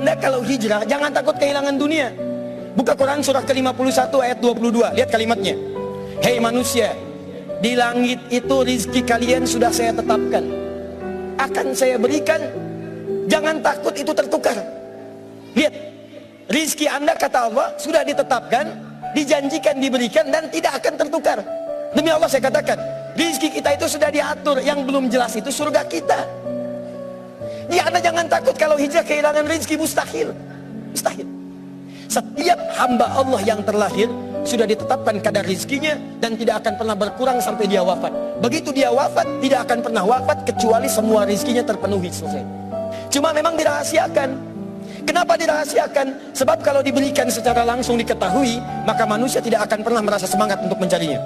Anda kalau hijrah jangan takut kehilangan dunia. Buka Quran surah ke-51 ayat 22. Lihat kalimatnya. Hei manusia, di langit itu rizki kalian sudah saya tetapkan. Akan saya berikan. Jangan takut itu tertukar. Lihat, rizki Anda kata Allah sudah ditetapkan, dijanjikan diberikan dan tidak akan tertukar. Demi Allah saya katakan, rizki kita itu sudah diatur. Yang belum jelas itu surga kita. Ya Anda jangan takut kalau hijrah kehilangan rizki mustahil. Mustahil. Setiap hamba Allah yang terlahir sudah ditetapkan kadar rizkinya dan tidak akan pernah berkurang sampai dia wafat. Begitu dia wafat, tidak akan pernah wafat kecuali semua rizkinya terpenuhi selesai. Cuma memang dirahasiakan. Kenapa dirahasiakan? Sebab kalau diberikan secara langsung diketahui, maka manusia tidak akan pernah merasa semangat untuk mencarinya.